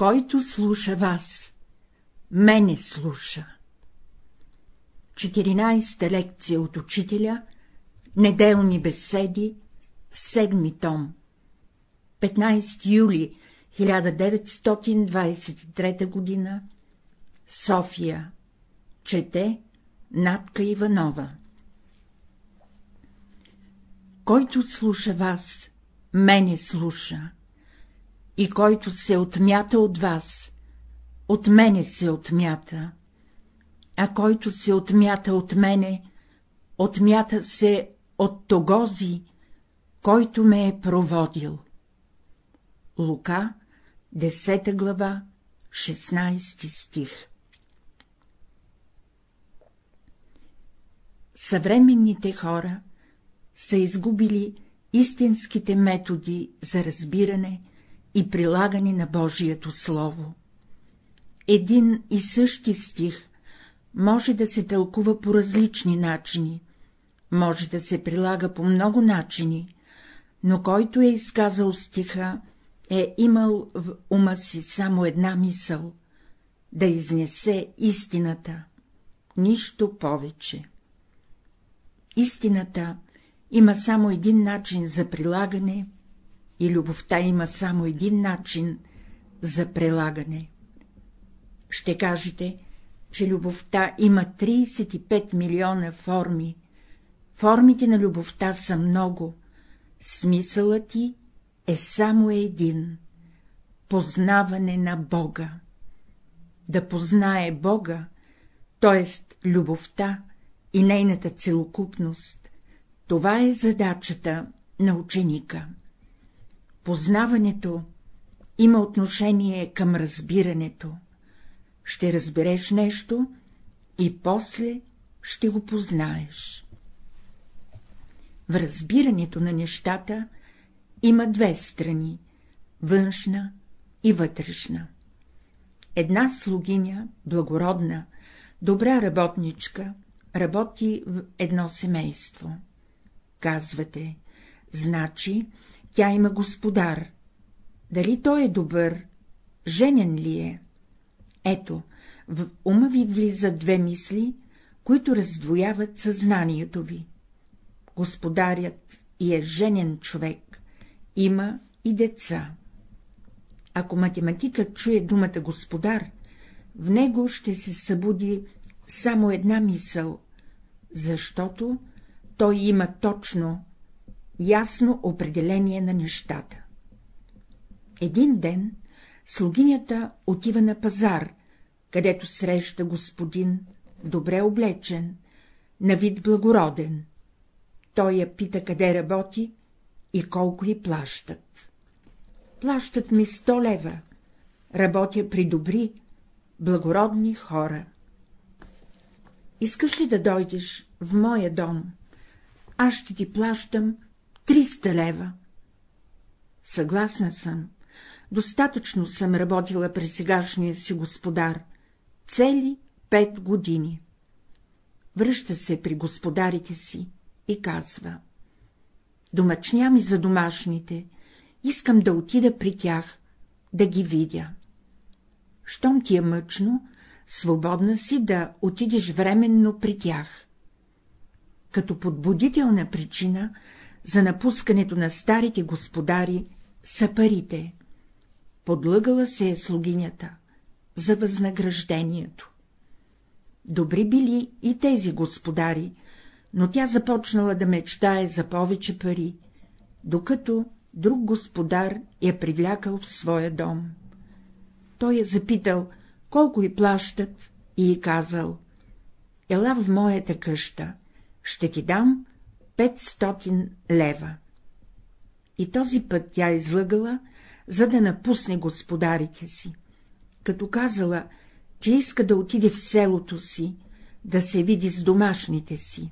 Който слуша вас, мене слуша. 14-та лекция от учителя, неделни беседи, седми том. 15 юли 1923 г. София. Чете Натка Иванова. Който слуша вас, мене слуша, и който се отмята от вас, от мене се отмята, а който се отмята от мене, отмята се от тогози, който ме е проводил. Лука, 10 глава, 16 стих Съвременните хора са изгубили истинските методи за разбиране и прилагане на Божието Слово. Един и същи стих може да се тълкува по различни начини, може да се прилага по много начини, но който е изказал стиха, е имал в ума си само една мисъл — да изнесе истината, нищо повече. Истината има само един начин за прилагане и любовта има само един начин за прилагане. Ще кажете, че любовта има 35 милиона форми. Формите на любовта са много, смисълът ти е само един — познаване на Бога. Да познае Бога, т.е. любовта и нейната целокупност, това е задачата на ученика. Познаването има отношение към разбирането. Ще разбереш нещо и после ще го познаеш. В разбирането на нещата има две страни — външна и вътрешна. Една слугиня, благородна, добра работничка, работи в едно семейство. Казвате, значи тя има господар. Дали той е добър, женен ли е? Ето, в ума ви влизат две мисли, които раздвояват съзнанието ви. Господарят и е женен човек, има и деца. Ако математикът чуе думата господар, в него ще се събуди само една мисъл, защото той има точно, ясно определение на нещата. Един ден слугинята отива на пазар, където среща господин, добре облечен, на вид благороден. Той я пита къде работи и колко й плащат. Плащат ми сто лева, работя при добри, благородни хора. Искаш ли да дойдеш в моя дом? Аз ще ти плащам 300 лева. Съгласна съм. Достатъчно съм работила при сегашния си господар. Цели пет години. Връща се при господарите си и казва. Домачня ми за домашните, искам да отида при тях, да ги видя. Щом ти е мъчно, свободна си да отидеш временно при тях. Като подбудителна причина за напускането на старите господари са парите. Подлъгала се е слугинята за възнаграждението. Добри били и тези господари, но тя започнала да мечтае за повече пари, докато друг господар я привлякал в своя дом. Той я запитал, колко й плащат, и й казал — ела в моята къща, ще ти дам 500 лева. И този път тя излъгала, за да напусне господарите си, като казала, че иска да отиде в селото си, да се види с домашните си.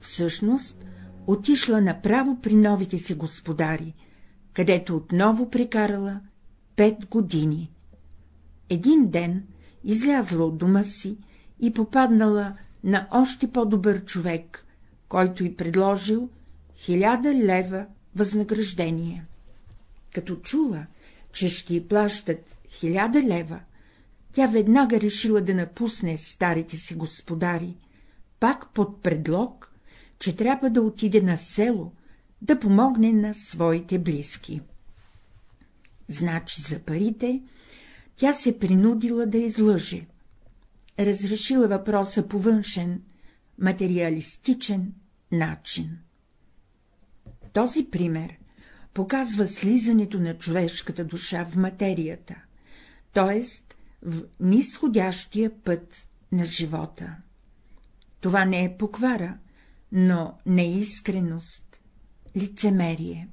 Всъщност, отишла направо при новите си господари, където отново прекарала пет години един ден излязла от дома си и попаднала на още по-добър човек, който й предложил хиляда лева възнаграждение. Като чула, че ще й плащат хиляда лева, тя веднага решила да напусне старите си господари, пак под предлог, че трябва да отиде на село, да помогне на своите близки. Значи за парите тя се принудила да излъже. Разрешила въпроса по външен, материалистичен начин. Този пример показва слизането на човешката душа в материята, т.е. в нисходящия път на живота. Това не е поквара, но неискреност, лицемерие.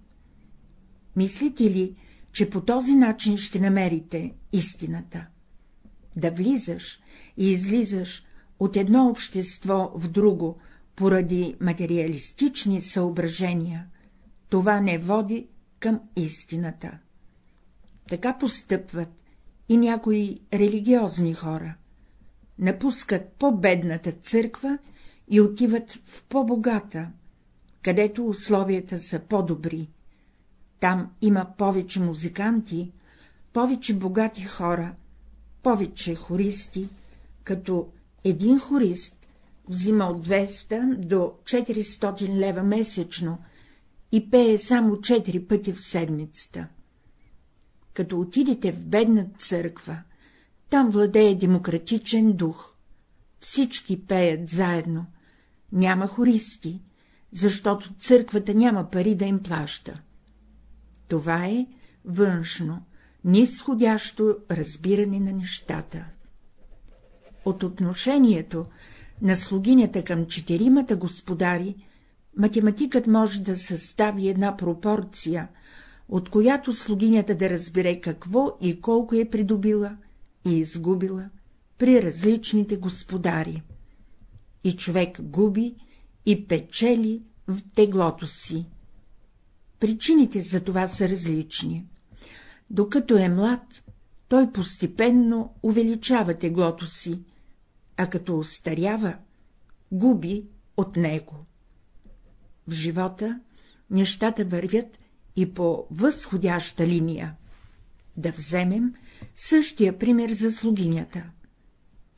Мислите ли, че по този начин ще намерите истината? Да влизаш и излизаш от едно общество в друго поради материалистични съображения, това не води към истината. Така постъпват и някои религиозни хора. Напускат по-бедната църква и отиват в по-богата, където условията са по-добри. Там има повече музиканти, повече богати хора, повече хористи, като един хорист взима от 200 до 400 лева месечно и пее само 4 пъти в седмицата. Като отидете в бедна църква, там владее демократичен дух. Всички пеят заедно, няма хористи, защото църквата няма пари да им плаща. Това е външно, нисходящо разбиране на нещата. От отношението на слугинята към четиримата господари, математикът може да състави една пропорция, от която слугинята да разбере какво и колко е придобила и изгубила при различните господари. И човек губи и печели в теглото си. Причините за това са различни. Докато е млад, той постепенно увеличава теглото си, а като остарява, губи от него. В живота нещата вървят и по възходяща линия. Да вземем същия пример за слугинята.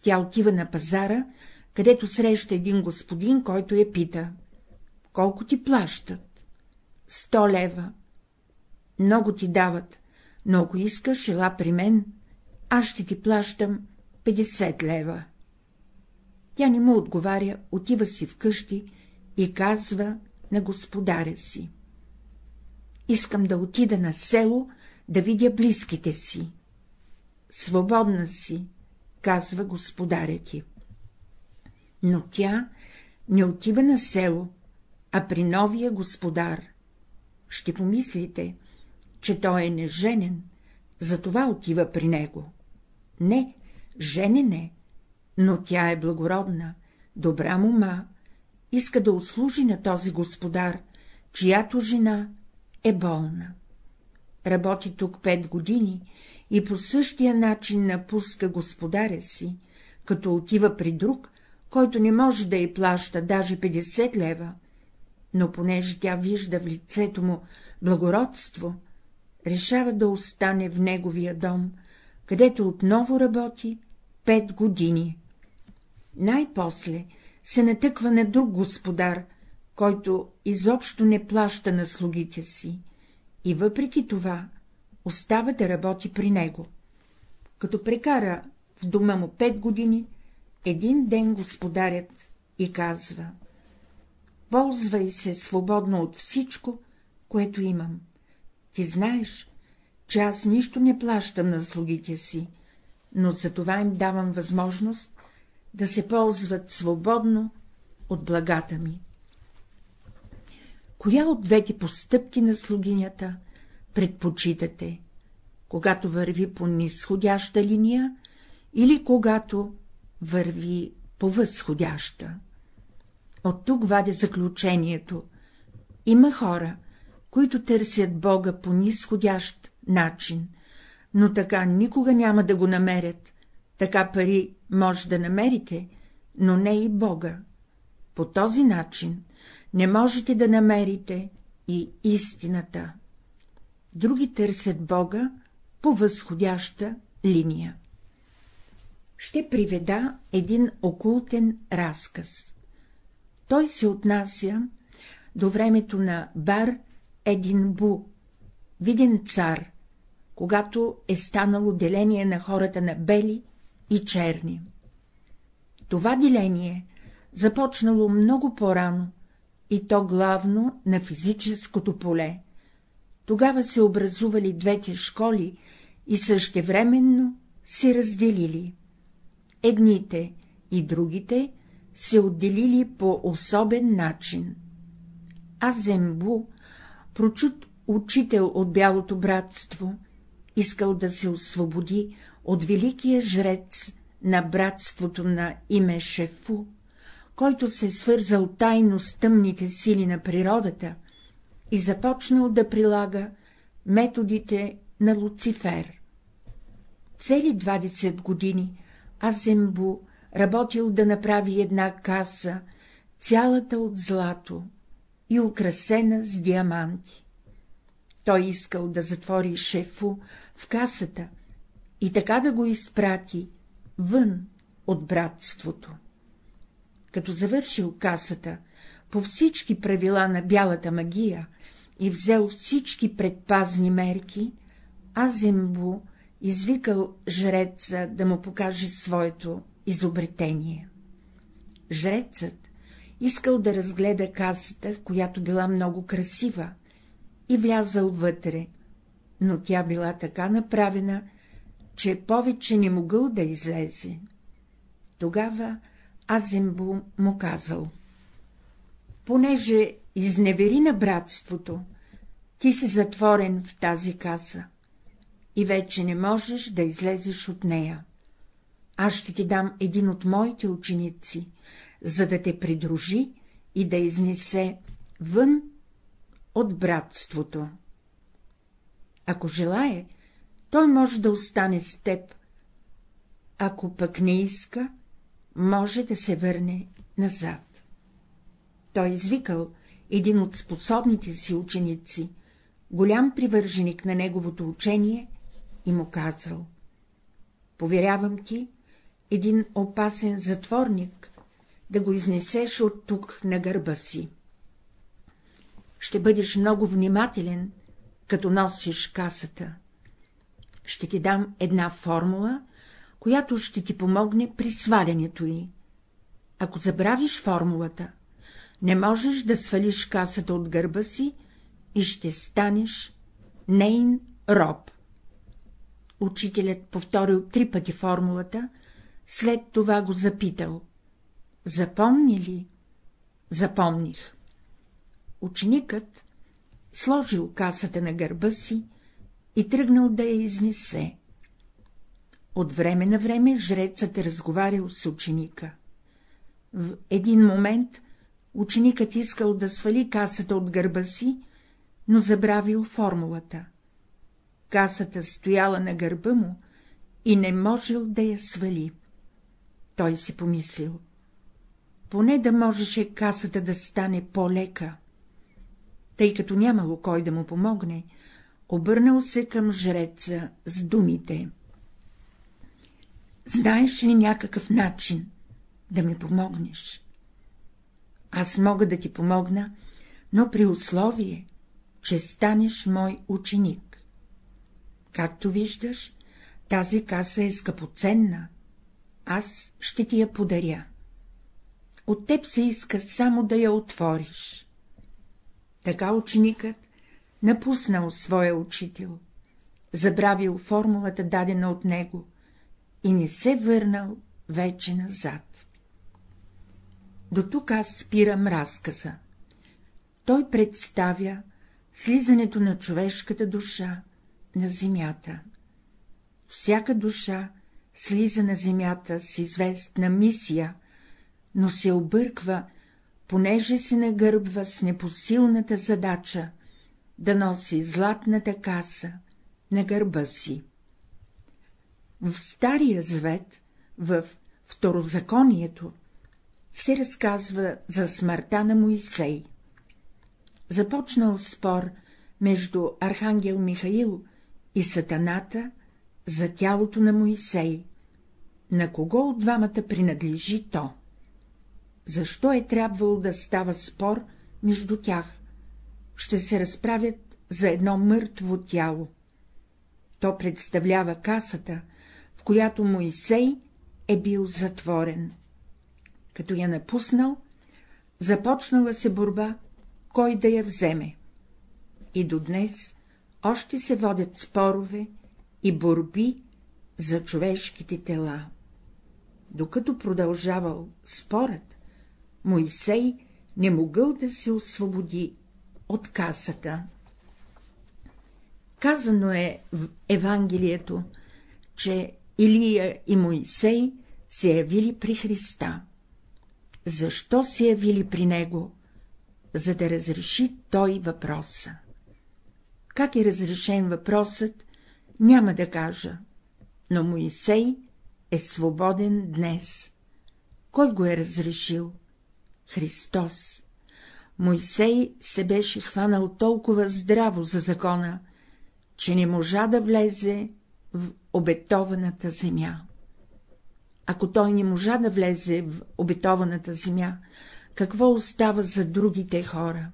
Тя отива на пазара, където среща един господин, който я пита. Колко ти плащат? Сто лева. Много ти дават, но ако искаш, ела при мен, аз ще ти плащам 50 лева. Тя не му отговаря, отива си вкъщи и казва на господаря си. Искам да отида на село, да видя близките си. Свободна си, казва господаря ти. Но тя не отива на село, а при новия господар. Ще помислите, че той е неженен, затова отива при него. Не, женен е, но тя е благородна, добра мума, иска да услужи на този господар, чиято жена е болна. Работи тук пет години и по същия начин напуска господаря си, като отива при друг, който не може да й плаща даже 50 лева, но понеже тя вижда в лицето му благородство, решава да остане в неговия дом, където отново работи пет години. Най-после се натъква на друг господар, който изобщо не плаща на слугите си, и въпреки това остава да работи при него. Като прекара в дома му пет години, един ден господарят и казва — ползвай се свободно от всичко, което имам. Ти знаеш, че аз нищо не плащам на слугите си, но за това им давам възможност да се ползват свободно от благата ми. Коя от двете постъпки на слугинята предпочитате, когато върви по нисходяща линия или когато върви по възходяща? От тук вадя заключението. Има хора, които търсят Бога по нисходящ начин, но така никога няма да го намерят, така пари може да намерите, но не и Бога. По този начин не можете да намерите и истината. Други търсят Бога по възходяща линия. Ще приведа един окултен разказ. Той се отнася до времето на Бар Един Бу, виден цар, когато е станало деление на хората на бели и черни. Това деление започнало много по-рано, и то главно на физическото поле. Тогава се образували двете школи и същевременно се разделили. Едните и другите се отделили по особен начин. Азембу, прочут учител от Бялото братство, искал да се освободи от великия жрец на братството на име Шефу, който се е свързал тайно с тъмните сили на природата и започнал да прилага методите на Луцифер. Цели 20 години Азембу работил да направи една каса, цялата от злато и украсена с диаманти. Той искал да затвори шефу в касата и така да го изпрати вън от братството. Като завършил касата по всички правила на бялата магия и взел всички предпазни мерки, Азембу извикал жреца да му покаже своето изобретение. Жрецът искал да разгледа касата, която била много красива, и влязал вътре, но тя била така направена, че повече не могъл да излезе. Тогава Азембу му казал — понеже изневери на братството, ти си затворен в тази каса и вече не можеш да излезеш от нея. Аз ще ти дам един от моите ученици, за да те придружи и да изнесе вън от братството. Ако желае, той може да остане с теб, ако пък не иска, може да се върне назад. Той извикал един от способните си ученици, голям привърженик на неговото учение, и му казал — Поверявам ти един опасен затворник, да го изнесеш от тук на гърба си. Ще бъдеш много внимателен, като носиш касата. Ще ти дам една формула, която ще ти помогне при свалянето й. Ако забравиш формулата, не можеш да свалиш касата от гърба си и ще станеш нейн роб. Учителят повторил три пъти формулата, след това го запитал. Запомни ли? Запомних. Ученикът сложил касата на гърба си и тръгнал да я изнесе. От време на време жрецът е разговарял с ученика. В един момент ученикът искал да свали касата от гърба си, но забравил формулата. Касата стояла на гърба му и не можел да я свали. Той си помислил. Поне да можеше касата да стане по-лека. Тъй като нямало кой да му помогне, обърнал се към жреца с думите. Знаеш ли някакъв начин да ми помогнеш? Аз мога да ти помогна, но при условие, че станеш мой ученик. Както виждаш, тази каса е скъпоценна, аз ще ти я подаря. От теб се иска само да я отвориш. Така ученикът напуснал своя учител, забравил формулата дадена от него и не се върнал вече назад. До тук аз спирам разказа. Той представя слизането на човешката душа на земята. Всяка душа слиза на земята с известна мисия, но се обърква, понеже се нагърбва с непосилната задача да носи златната каса на гърба си. В Стария Звет, в Второзаконието, се разказва за смъртта на Моисей. Започнал спор между Архангел Михаил и Сатаната за тялото на Моисей. На кого от двамата принадлежи то? Защо е трябвало да става спор между тях? Ще се разправят за едно мъртво тяло. То представлява касата, в която Моисей е бил затворен. Като я напуснал, започнала се борба, кой да я вземе. И до днес още се водят спорове и борби за човешките тела. Докато продължавал спорът, Моисей не могъл да се освободи от касата. Казано е в Евангелието, че Илия и Моисей се явили при Христа. Защо се явили при него? За да разреши той въпроса. Как е разрешен въпросът, няма да кажа, но Моисей е свободен днес. Кой го е разрешил? Христос. Мойсей се беше хванал толкова здраво за закона, че не можа да влезе в обетованата земя. Ако той не можа да влезе в обетованата земя, какво остава за другите хора?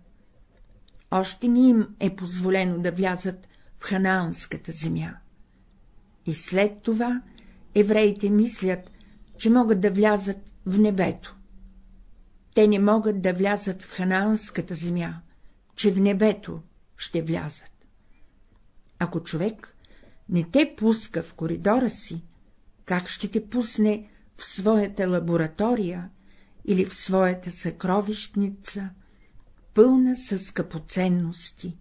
Още ни им е позволено да влязат в ханаанската земя. И след това евреите мислят, че могат да влязат в небето. Те не могат да влязат в ханаанската земя, че в небето ще влязат. Ако човек не те пуска в коридора си, как ще те пусне в своята лаборатория или в своята съкровищница, пълна с скъпоценности?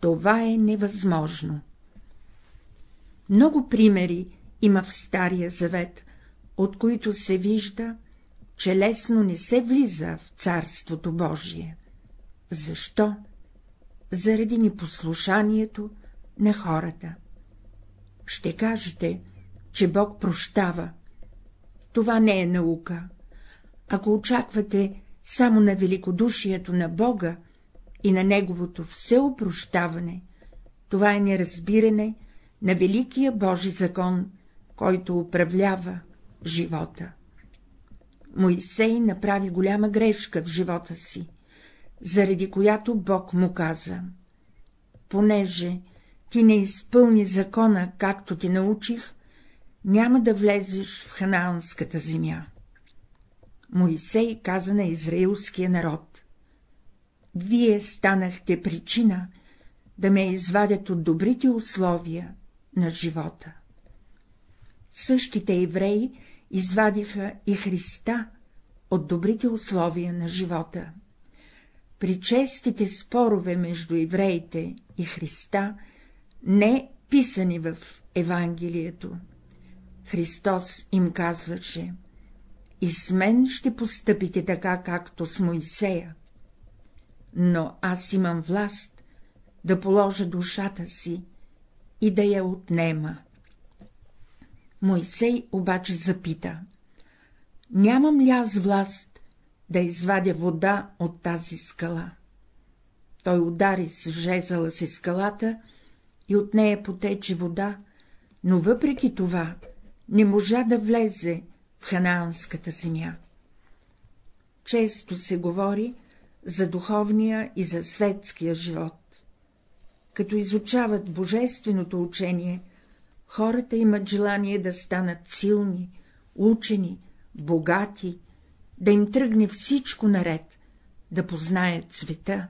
Това е невъзможно. Много примери има в Стария завет, от които се вижда, че лесно не се влиза в Царството Божие. Защо? Заради непослушанието на хората. Ще кажете, че Бог прощава. Това не е наука. Ако очаквате само на великодушието на Бога и на Неговото всеопрощаване, това е неразбиране на великия Божи закон, който управлява живота. Моисей направи голяма грешка в живота си, заради която Бог му каза — понеже ти не изпълни закона, както ти научих, няма да влезеш в ханаанската земя. Моисей каза на израилския народ — Вие станахте причина да ме извадят от добрите условия на живота. Същите евреи извадиха и Христа от добрите условия на живота. При честите спорове между евреите и Христа, не писани в Евангелието, Христос им казваше — и с мен ще постъпите така, както с Моисея. Но аз имам власт да положа душата си и да я отнема. Мойсей обаче запита — нямам ли аз власт да извадя вода от тази скала? Той удари с жезъла си скалата и от нея потече вода, но въпреки това не можа да влезе в ханаанската земя. Често се говори за духовния и за светския живот. Като изучават божественото учение, хората имат желание да станат силни, учени, богати, да им тръгне всичко наред, да познаят света,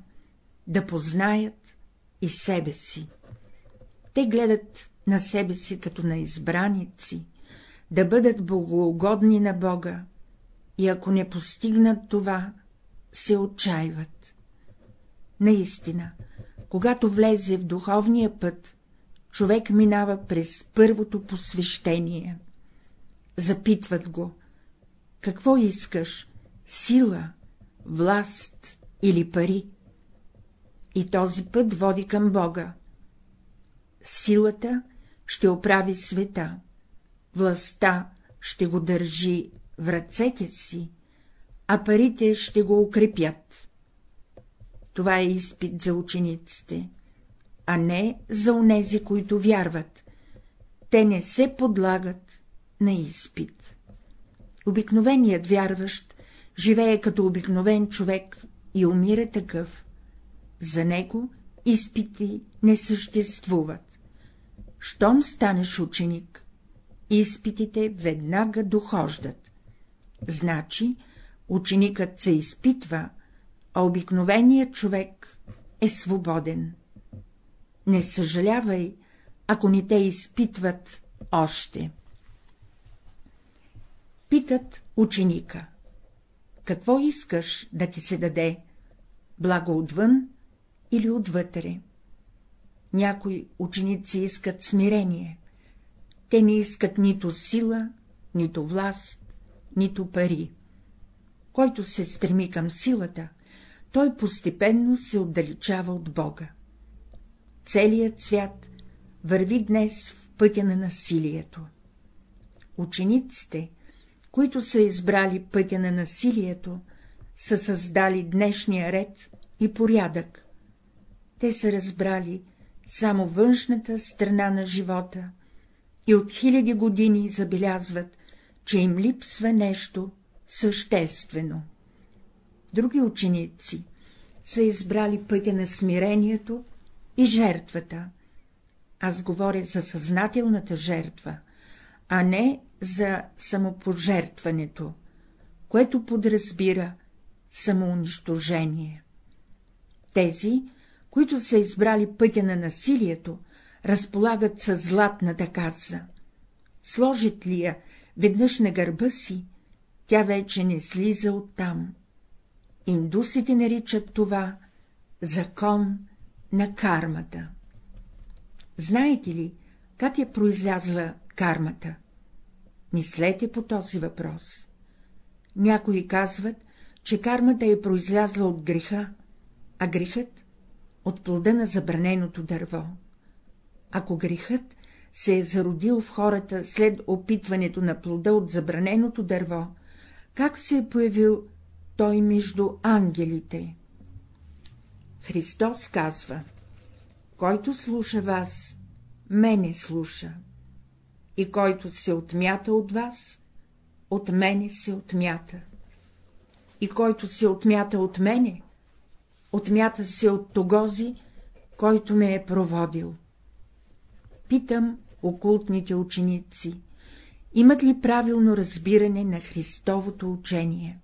да познаят и себе си. Те гледат на себе си като на избраници, да бъдат богоугодни на Бога, и ако не постигнат това, се отчаиват. Наистина, когато влезе в духовния път, човек минава през първото посвещение. Запитват го — какво искаш — сила, власт или пари? И този път води към Бога. Силата ще оправи света, властта ще го държи в ръцете си, а парите ще го укрепят. Това е изпит за учениците а не за онези, които вярват. те не се подлагат на изпит. Обикновеният вярващ живее като обикновен човек и умира такъв. За него изпити не съществуват. Щом станеш ученик, изпитите веднага дохождат. Значи, ученикът се изпитва, а обикновеният човек е свободен. Не съжалявай, ако не те изпитват още. Питат ученика. Какво искаш да ти се даде? Благо отвън или отвътре? Някои ученици искат смирение. Те не искат нито сила, нито власт, нито пари. Който се стреми към силата, той постепенно се отдалечава от Бога. Целият свят върви днес в пътя на насилието. Учениците, които са избрали пътя на насилието, са създали днешния ред и порядък. Те са разбрали само външната страна на живота и от хиляди години забелязват, че им липсва нещо съществено. Други ученици са избрали пътя на смирението и жертвата. Аз говоря за съзнателната жертва, а не за самопожертването, което подразбира самоунищожение. Тези, които са избрали пътя на насилието, разполагат със златната каса. Сложат ли я веднъж на гърба си, тя вече не слиза оттам. Индусите наричат това закон на кармата. Знаете ли, как е произлязла кармата? Мислете по този въпрос. Някои казват, че кармата е произлязла от греха, а грехът — от плода на забраненото дърво. Ако грехът се е зародил в хората след опитването на плода от забраненото дърво, как се е появил той между ангелите? Христос казва, който слуша вас, мене слуша, и който се отмята от вас, от мене се отмята, и който се отмята от мене, отмята се от тогози, който ме е проводил. Питам окултните ученици, имат ли правилно разбиране на Христовото учение?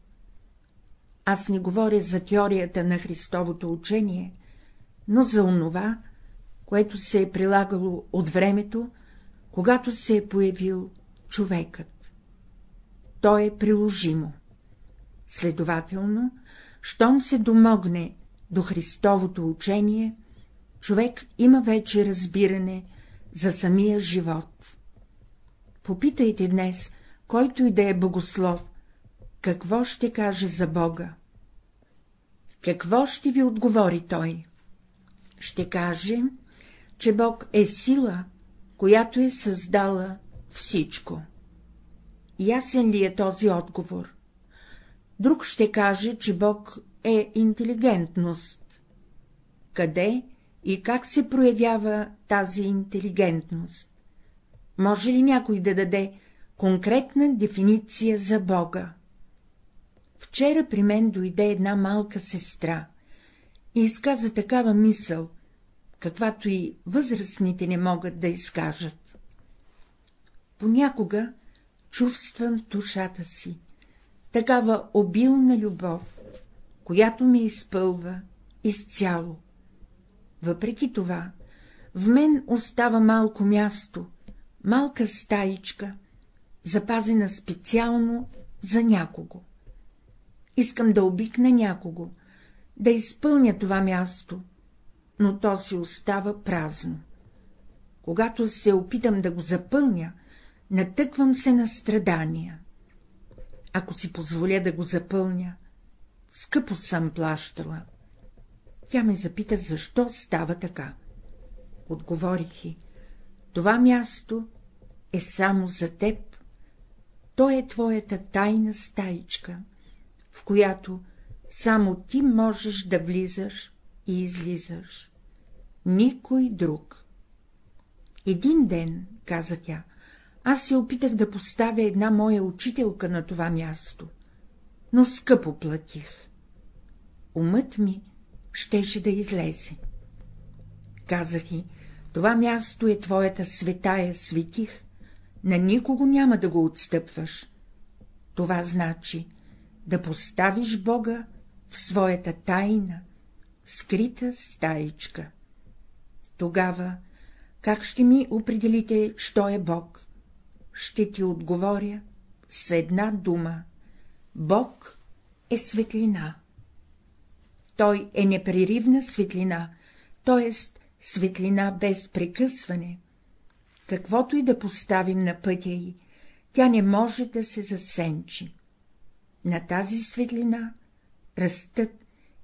Аз не говоря за теорията на Христовото учение, но за онова, което се е прилагало от времето, когато се е появил човекът. То е приложимо. Следователно, щом се домогне до Христовото учение, човек има вече разбиране за самия живот. Попитайте днес, който и да е богослов, какво ще каже за Бога. Какво ще ви отговори той? Ще каже, че Бог е сила, която е създала всичко. Ясен ли е този отговор? Друг ще каже, че Бог е интелигентност. Къде и как се проявява тази интелигентност? Може ли някой да даде конкретна дефиниция за Бога? Вчера при мен дойде една малка сестра и изказа такава мисъл, каквато и възрастните не могат да изкажат. Понякога чувствам душата си такава обилна любов, която ме изпълва изцяло. Въпреки това, в мен остава малко място, малка стаичка, запазена специално за някого. Искам да обикна някого, да изпълня това място, но то си остава празно. Когато се опитам да го запълня, натъквам се на страдания. Ако си позволя да го запълня, скъпо съм плащала. Тя ме запита, защо става така. Отговорих и, това място е само за теб, то е твоята тайна стаичка, в която само ти можеш да влизаш и излизаш. Никой друг. Един ден, каза тя, аз се опитах да поставя една моя учителка на това място, но скъпо платих. Умът ми щеше да излезе. Казах и, това място е твоята светая, светих, на никого няма да го отстъпваш. Това значи да поставиш Бога в своята тайна, скрита стаичка. Тогава как ще ми определите, що е Бог? Ще ти отговоря с една дума. Бог е светлина. Той е непреривна светлина, т.е. светлина без прекъсване. Каквото и да поставим на пътя й, тя не може да се засенчи. На тази светлина растат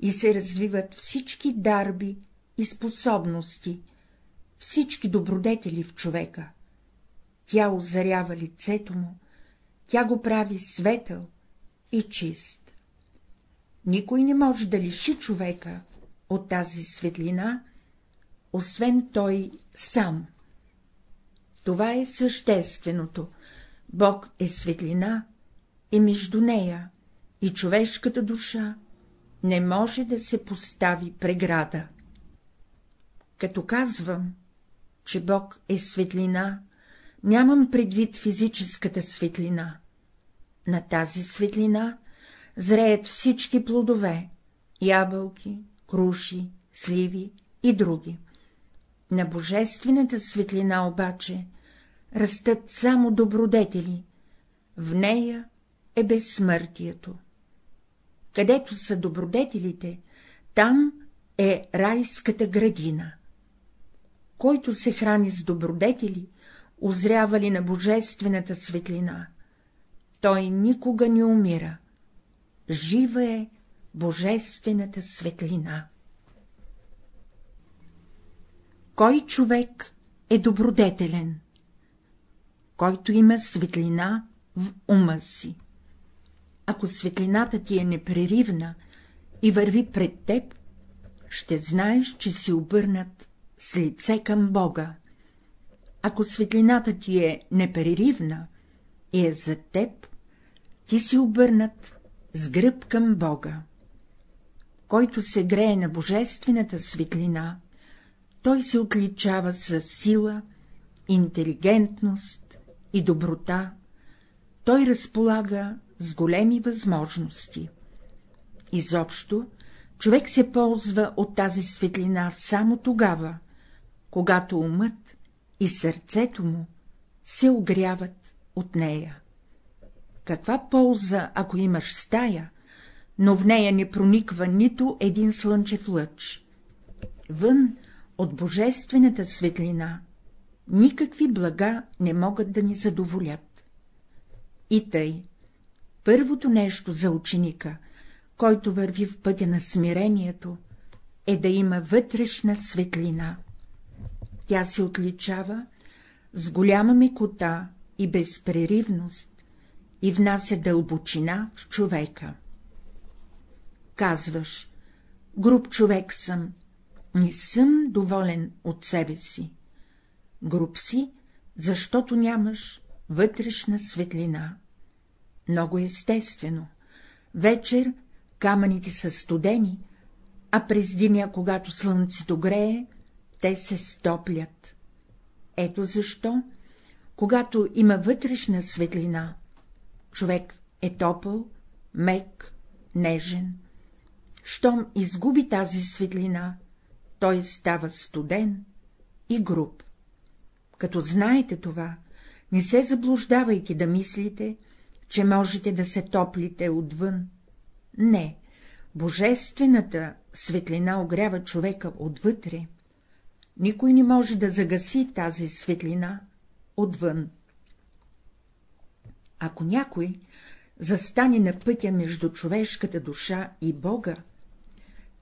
и се развиват всички дарби и способности, всички добродетели в човека. Тя озарява лицето му, тя го прави светъл и чист. Никой не може да лиши човека от тази светлина, освен той сам. Това е същественото. Бог е светлина и между нея и човешката душа не може да се постави преграда. Като казвам, че Бог е светлина, нямам предвид физическата светлина. На тази светлина зреят всички плодове — ябълки, круши, сливи и други. На божествената светлина обаче растат само добродетели, в нея е безсмъртието. Където са добродетелите, там е райската градина. Който се храни с добродетели, озрява ли на божествената светлина, той никога не умира. Жива е божествената светлина. Кой човек е добродетелен? Който има светлина в ума си. Ако светлината ти е непреривна и върви пред теб, ще знаеш, че си обърнат с лице към Бога. Ако светлината ти е непреривна и е за теб, ти си обърнат с гръб към Бога. Който се грее на божествената светлина, той се отличава с сила, интелигентност и доброта, той разполага с големи възможности. Изобщо, човек се ползва от тази светлина само тогава, когато умът и сърцето му се огряват от нея. Каква полза, ако имаш стая, но в нея не прониква нито един слънчев лъч? Вън от божествената светлина никакви блага не могат да ни задоволят. И тъй, първото нещо за ученика, който върви в пътя на смирението, е да има вътрешна светлина. Тя се отличава с голяма мекота и безпреривност и внася дълбочина в човека. Казваш, груб човек съм, не съм доволен от себе си. Груб си, защото нямаш вътрешна светлина. Много естествено. Вечер камъните са студени, а през деня, когато слънцето грее, те се стоплят. Ето защо, когато има вътрешна светлина, човек е топъл, мек, нежен. Щом изгуби тази светлина, той става студен и груб. Като знаете това, не се заблуждавайте да мислите, че можете да се топлите отвън. Не, божествената светлина огрява човека отвътре. Никой не може да загаси тази светлина отвън. Ако някой застане на пътя между човешката душа и Бога,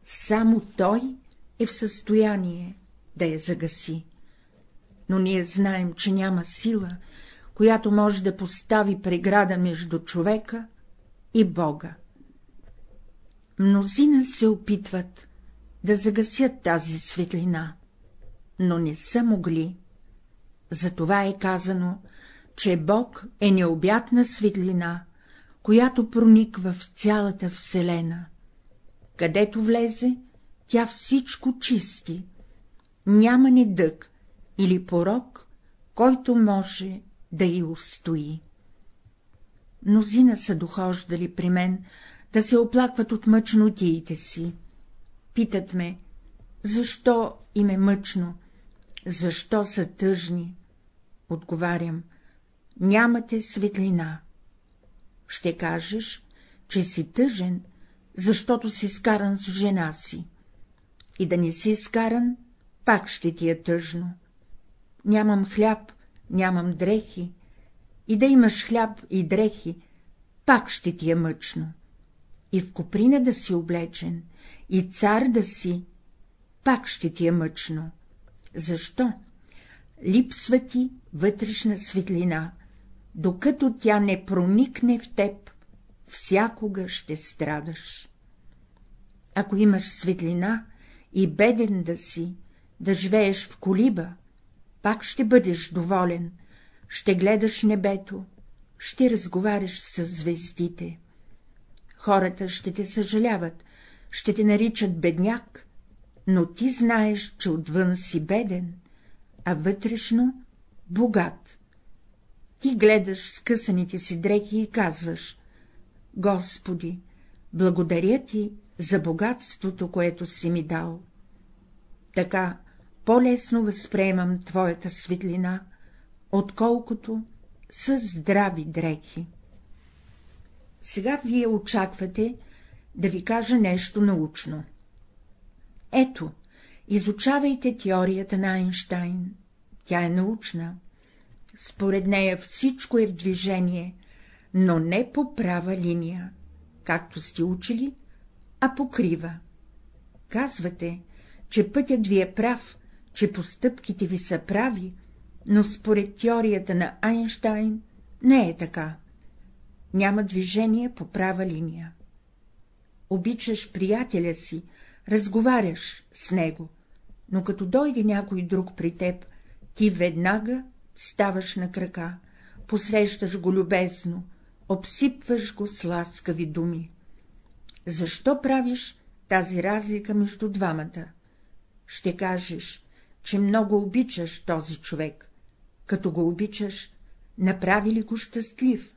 само той е в състояние да я загаси. Но ние знаем, че няма сила, която може да постави преграда между човека и Бога. Мнозина се опитват да загасят тази светлина, но не са могли. Затова е казано, че Бог е необятна светлина, която прониква в цялата Вселена. Където влезе, тя всичко чисти. Няма недък или порок, който може да й устои. Мнозина са дохождали при мен да се оплакват от мъчнотиите си. Питат ме, защо им е мъчно, защо са тъжни? Отговарям, нямате светлина. Ще кажеш, че си тъжен, защото си скаран с жена си. И да не си скаран, пак ще ти е тъжно. Нямам хляб, нямам дрехи, и да имаш хляб и дрехи, пак ще ти е мъчно. И в коприна да си облечен, и цар да си, пак ще ти е мъчно. Защо? Липсва ти вътрешна светлина, докато тя не проникне в теб, всякога ще страдаш. Ако имаш светлина и беден да си, да живееш в колиба, пак ще бъдеш доволен, ще гледаш небето, ще разговаряш с звездите. Хората ще те съжаляват, ще те наричат бедняк, но ти знаеш, че отвън си беден, а вътрешно — богат. Ти гледаш скъсаните си дрехи и казваш — Господи, благодаря ти за богатството, което си ми дал. Така по-лесно възприемам твоята светлина, отколкото с здрави дрехи. Сега вие очаквате да ви кажа нещо научно. Ето, изучавайте теорията на Айнштайн. Тя е научна. Според нея всичко е в движение, но не по права линия, както сте учили, а по крива. Казвате, че пътят ви е прав, че постъпките ви са прави, но според теорията на Айнштайн не е така. Няма движение по права линия. Обичаш приятеля си, разговаряш с него, но като дойде някой друг при теб, ти веднага ставаш на крака, посрещаш го любезно, обсипваш го с ласкави думи. Защо правиш тази разлика между двамата? Ще кажеш, че много обичаш този човек. Като го обичаш, направи ли го щастлив?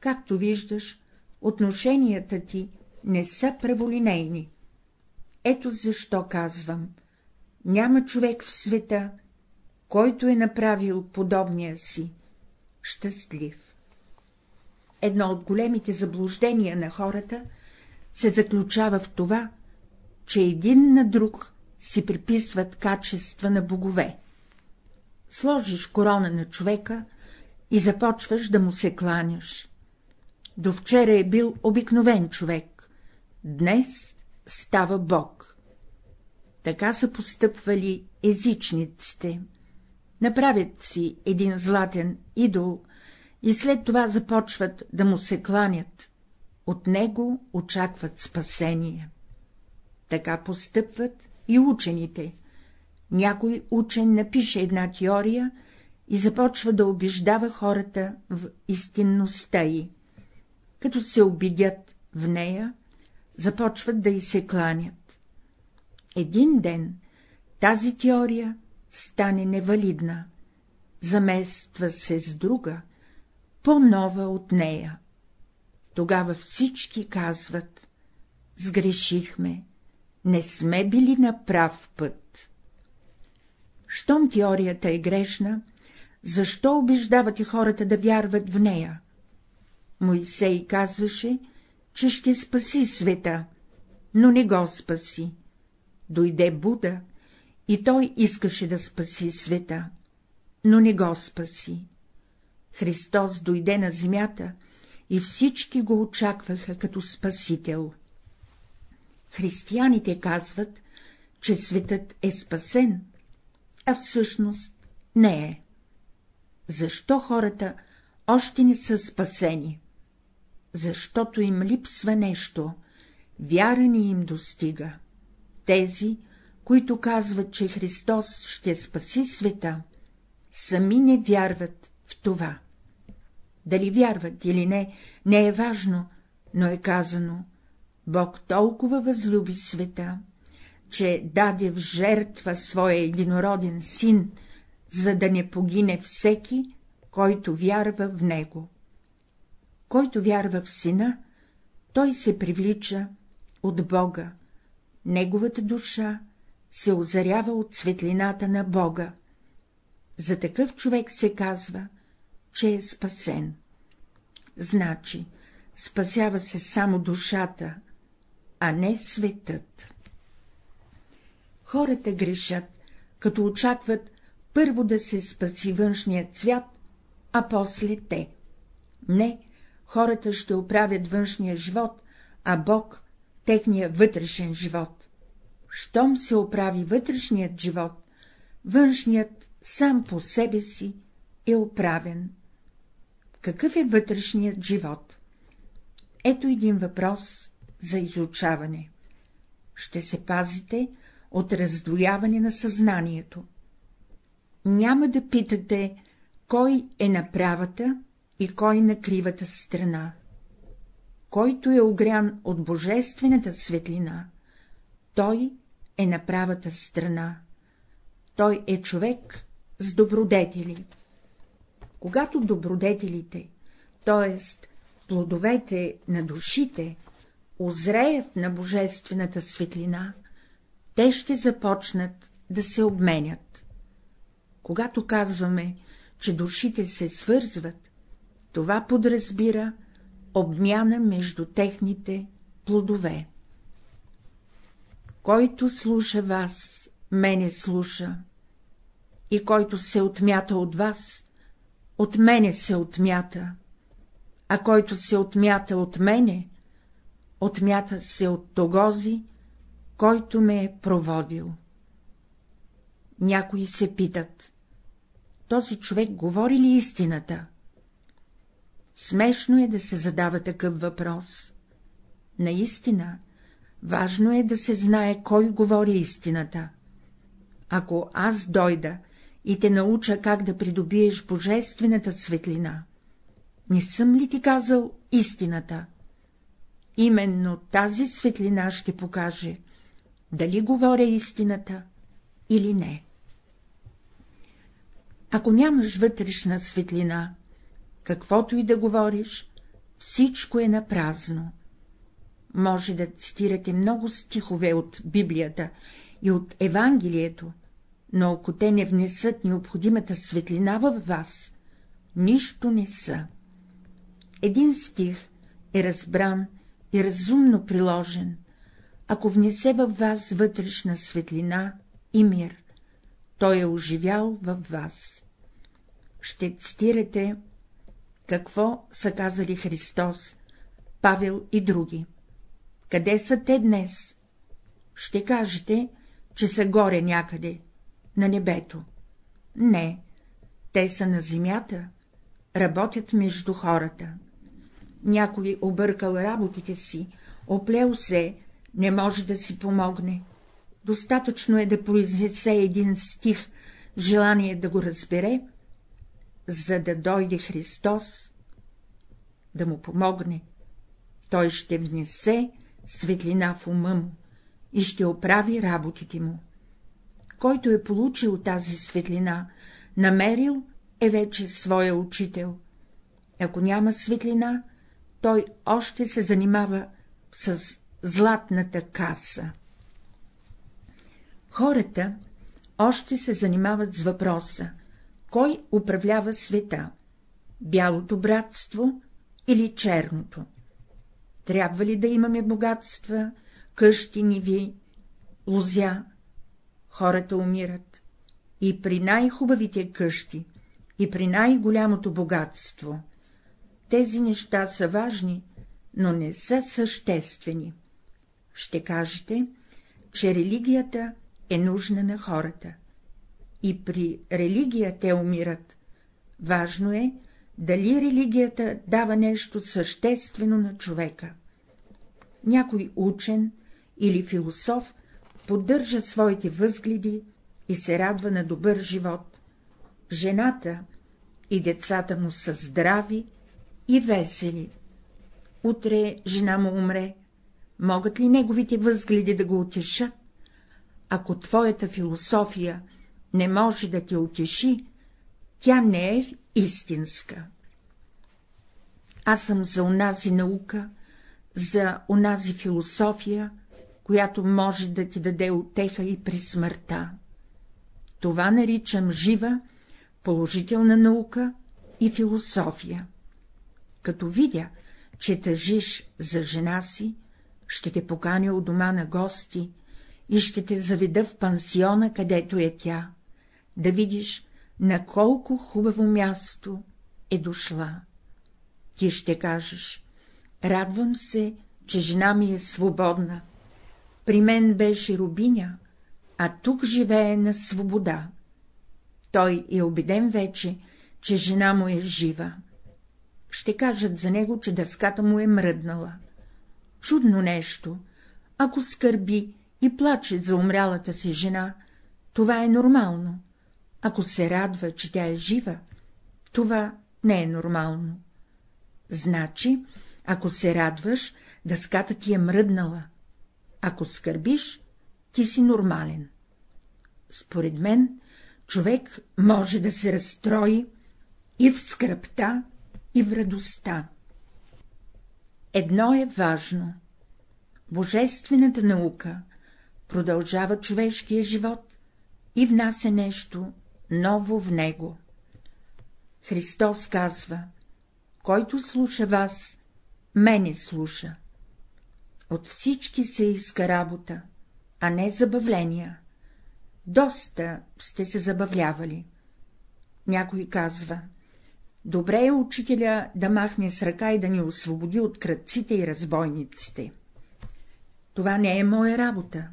Както виждаш, отношенията ти не са праволинейни. Ето защо казвам, няма човек в света, който е направил подобния си щастлив. Едно от големите заблуждения на хората се заключава в това, че един на друг си приписват качества на богове. Сложиш корона на човека и започваш да му се кланяш. До вчера е бил обикновен човек, днес става Бог. Така са постъпвали езичниците. Направят си един златен идол и след това започват да му се кланят. От него очакват спасение. Така постъпват и учените. Някой учен напише една теория и започва да убеждава хората в истинността й. Като се убедят в нея, започват да й се кланят. Един ден тази теория стане невалидна, замества се с друга, по-нова от нея. Тогава всички казват — сгрешихме, не сме били на прав път. Щом теорията е грешна, защо убеждавате хората да вярват в нея? Моисей казваше, че ще спаси света, но не го спаси. Дойде Буда и той искаше да спаси света, но не го спаси. Христос дойде на земята и всички го очакваха като спасител. Християните казват, че светът е спасен, а всъщност не е. Защо хората още не са спасени? Защото им липсва нещо, вяра ни им достига. Тези, които казват, че Христос ще спаси света, сами не вярват в това. Дали вярват или не, не е важно, но е казано — Бог толкова възлюби света, че даде в жертва своя единороден син, за да не погине всеки, който вярва в него. Който вярва в сина, той се привлича от Бога, неговата душа се озарява от светлината на Бога. За такъв човек се казва, че е спасен. Значи, спасява се само душата, а не светът. Хората грешат, като очакват първо да се спаси външният свят, а после те. Не, хората ще оправят външния живот, а Бог — техния вътрешен живот. Щом се оправи вътрешният живот, външният сам по себе си е оправен. Какъв е вътрешният живот? Ето един въпрос за изучаване. Ще се пазите от раздвояване на съзнанието. Няма да питате, кой е на правата и кой на кривата страна. Който е огрян от божествената светлина, той е на правата страна. Той е човек с добродетели. Когато добродетелите, т.е. плодовете на душите, озреят на божествената светлина, те ще започнат да се обменят. Когато казваме, че душите се свързват, това подразбира обмяна между техните плодове. Който слуша вас, мене слуша, и който се отмята от вас, от мене се отмята, а който се отмята от мене, отмята се от тогози, който ме е проводил. Някои се питат, този човек говори ли истината? Смешно е да се задава такъв въпрос. Наистина, важно е да се знае, кой говори истината. Ако аз дойда и те науча как да придобиеш божествената светлина, не съм ли ти казал истината? Именно тази светлина ще покаже, дали говоря истината или не. Ако нямаш вътрешна светлина, каквото и да говориш, всичко е напразно. Може да цитирате много стихове от Библията и от Евангелието, но ако те не внесат необходимата светлина във вас, нищо не са. Един стих е разбран и разумно приложен, ако внесе във вас вътрешна светлина и мир, той е оживял във вас. Ще цитирате, какво са казали Христос, Павел и други. Къде са те днес? Ще кажете, че са горе някъде, на небето. Не, те са на земята, работят между хората. Някой объркал работите си, оплел се, не може да си помогне. Достатъчно е да произнесе един стих, желание да го разбере, за да дойде Христос, да му помогне. Той ще внесе светлина в ума му и ще оправи работите му. Който е получил тази светлина, намерил е вече своя учител. Ако няма светлина, той още се занимава с златната каса. Хората още се занимават с въпроса, кой управлява света — бялото братство или черното? Трябва ли да имаме богатства, къщи, ниви, лузя? Хората умират. И при най-хубавите къщи, и при най-голямото богатство. Тези неща са важни, но не са съществени. Ще кажете, че религията е нужна на хората. И при религия те умират. Важно е, дали религията дава нещо съществено на човека. Някой учен или философ поддържа своите възгледи и се радва на добър живот. жената и децата му са здрави и весели. Утре жена му умре, могат ли неговите възгледи да го утешат? Ако твоята философия не може да те утеши, тя не е истинска. Аз съм за онази наука, за онази философия, която може да ти даде отеха и при смъртта. Това наричам жива, положителна наука и философия. Като видя, че тъжиш за жена си, ще те поканя у дома на гости и ще те заведа в пансиона, където е тя, да видиш, на колко хубаво място е дошла. Ти ще кажеш, радвам се, че жена ми е свободна. При мен беше рубиня, а тук живее на свобода. Той е убеден вече, че жена му е жива. Ще кажат за него, че дъската му е мръднала. Чудно нещо, ако скърби и плаче за умрялата си жена, това е нормално. Ако се радва, че тя е жива, това не е нормално. Значи, ако се радваш, дъската ти е мръднала. Ако скърбиш, ти си нормален. Според мен, човек може да се разстрои и в скръпта, и в радостта. Едно е важно — божествената наука продължава човешкия живот и внася нещо ново в него. Христос казва, който слуша вас, мене слуша. От всички се иска работа, а не забавления. Доста сте се забавлявали. Някой казва, добре е учителя да махне с ръка и да ни освободи от кръците и разбойниците. Това не е моя работа.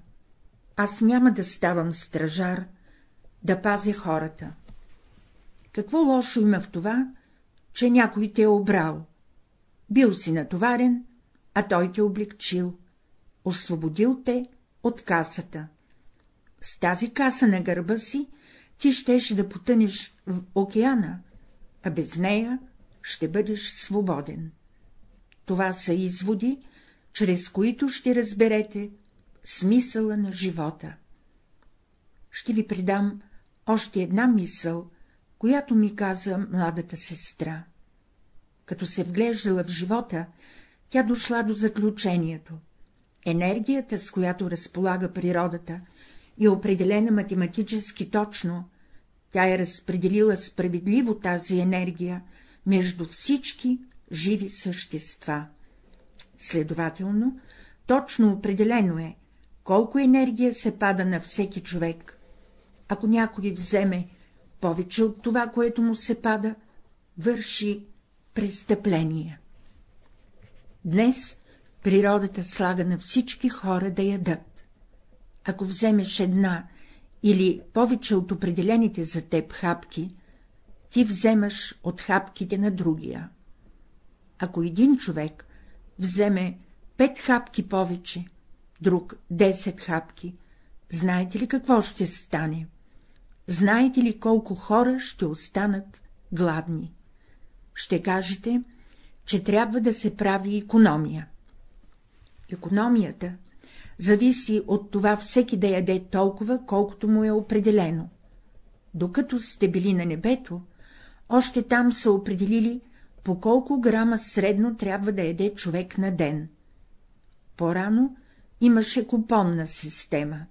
Аз няма да ставам стражар, да пазя хората. Какво лошо има в това, че някой те е обрал? Бил си натоварен, а той те облегчил, освободил те от касата. С тази каса на гърба си ти щеше да потънеш в океана, а без нея ще бъдеш свободен. Това са изводи, чрез които ще разберете смисъла на живота. Ще ви предам още една мисъл, която ми каза младата сестра. Като се вглеждала в живота, тя дошла до заключението. Енергията, с която разполага природата, е определена математически точно, тя е разпределила справедливо тази енергия между всички живи същества. Следователно, точно определено е, колко енергия се пада на всеки човек. Ако някой вземе повече от това, което му се пада, върши престъпление. Днес природата слага на всички хора да ядат. Ако вземеш една или повече от определените за теб хапки, ти вземаш от хапките на другия. Ако един човек вземе пет хапки повече, друг десет хапки, знаете ли какво ще стане? Знаете ли колко хора ще останат гладни? Ще кажете, че трябва да се прави економия. Економията зависи от това всеки да яде толкова, колкото му е определено. Докато сте били на небето, още там са определили по колко грама средно трябва да яде човек на ден. По-рано имаше купонна система.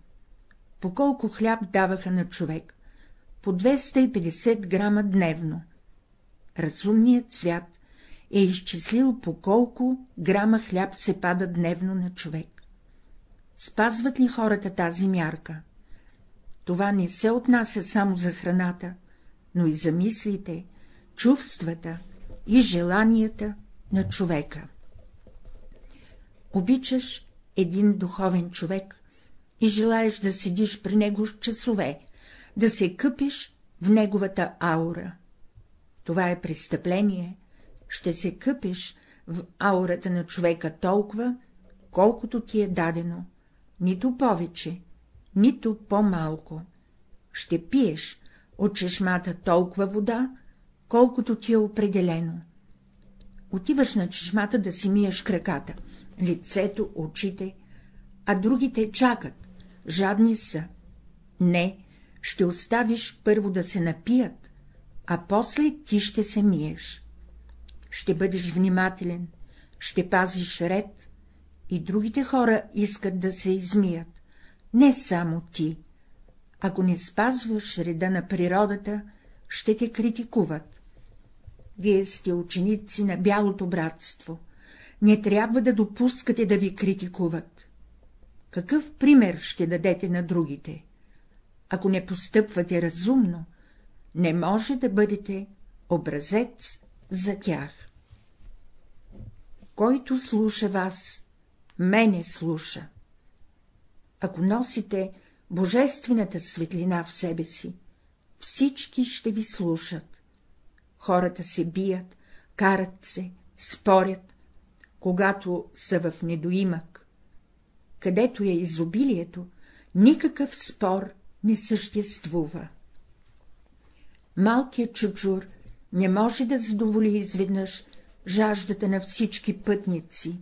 По колко хляб даваха на човек? По 250 грама дневно. Разумният свят е изчислил по колко грама хляб се пада дневно на човек. Спазват ли хората тази мярка? Това не се отнася само за храната, но и за мислите, чувствата и желанията на човека. Обичаш един духовен човек и желаеш да седиш при него с часове, да се къпиш в неговата аура. Това е престъпление, ще се къпиш в аурата на човека толкова, колкото ти е дадено, нито повече, нито по-малко. Ще пиеш от чешмата толкова вода, колкото ти е определено. Отиваш на чешмата да си миеш краката, лицето, очите, а другите чакат, жадни са. Не, ще оставиш първо да се напият, а после ти ще се миеш. Ще бъдеш внимателен, ще пазиш ред, и другите хора искат да се измият, не само ти. Ако не спазваш реда на природата, ще те критикуват. Вие сте ученици на бялото братство. Не трябва да допускате да ви критикуват. Какъв пример ще дадете на другите? Ако не постъпвате разумно, не може да бъдете образец за тях. Който слуша вас, мене слуша. Ако носите божествената светлина в себе си, всички ще ви слушат. Хората се бият, карат се, спорят, когато са в недоимък. Където е изобилието, никакъв спор не съществува. Малкият чучур не може да задоволи изведнъж жаждата на всички пътници,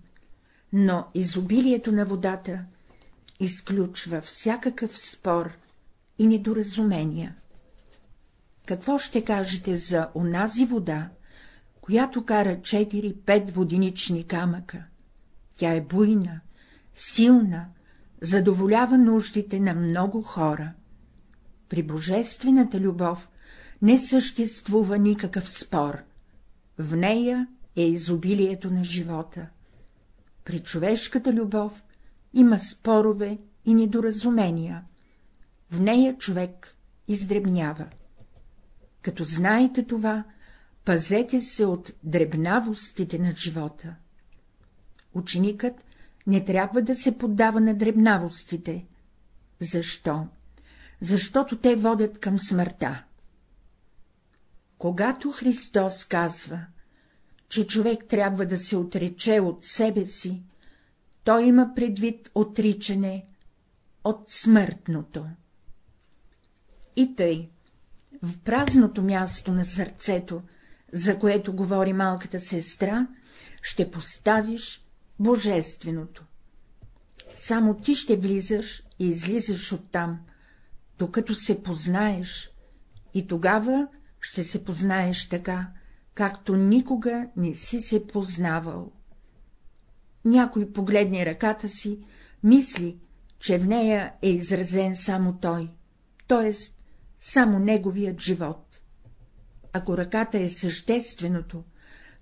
но изобилието на водата изключва всякакъв спор и недоразумения. Какво ще кажете за онази вода, която кара 4-5 водинични камъка? Тя е буйна, силна, задоволява нуждите на много хора. При божествената любов не съществува никакъв спор. В нея е изобилието на живота. При човешката любов има спорове и недоразумения. В нея човек издребнява. Като знаете това, пазете се от дребнавостите на живота. Ученикът не трябва да се поддава на дребнавостите. Защо? Защото те водят към смъртта. Когато Христос казва, че човек трябва да се отрече от себе си, той има предвид отричане от смъртното. И тъй, в празното място на сърцето, за което говори малката сестра, ще поставиш божественото. Само ти ще влизаш и излизаш оттам, докато се познаеш, и тогава ще се познаеш така, както никога не си се познавал. Някой погледне ръката си, мисли, че в нея е изразен само той, т.е. само неговият живот. Ако ръката е същественото,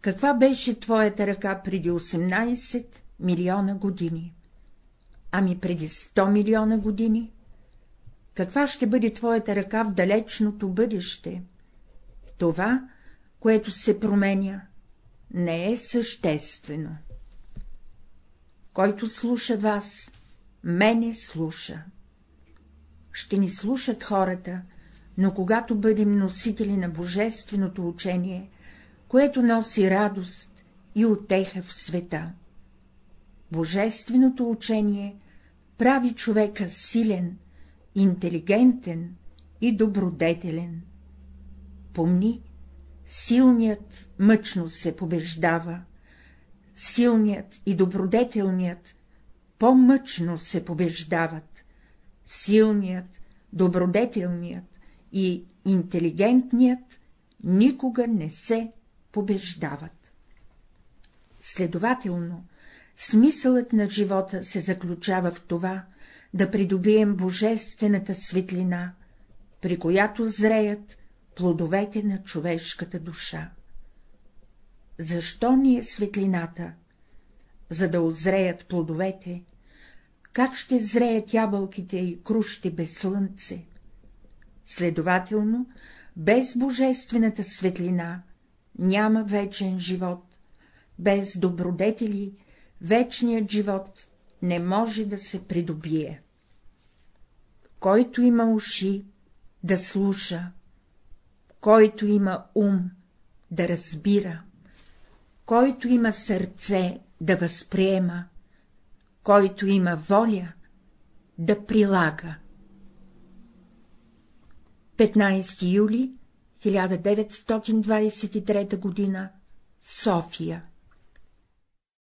каква беше твоята ръка преди 18 милиона години? Ами преди 100 милиона години? Каква ще бъде твоята ръка в далечното бъдеще? Това, което се променя, не е съществено. Който слуша вас, мене слуша. Ще ни слушат хората, но когато бъдем носители на божественото учение, което носи радост и отеха в света. Божественото учение прави човека силен, интелигентен и добродетелен. Помни, силният мъчно се побеждава, силният и добродетелният по-мъчно се побеждават, силният, добродетелният и интелигентният никога не се побеждават. Следователно, смисълът на живота се заключава в това, да придобием божествената светлина, при която зреят плодовете на човешката душа. Защо ни е светлината? За да озреят плодовете. Как ще зреят ябълките и крушите без слънце? Следователно, без божествената светлина няма вечен живот, без добродетели вечният живот не може да се придобие. Който има уши, да слуша, който има ум, да разбира, който има сърце, да възприема, който има воля, да прилага. 15 юли 1923 г. София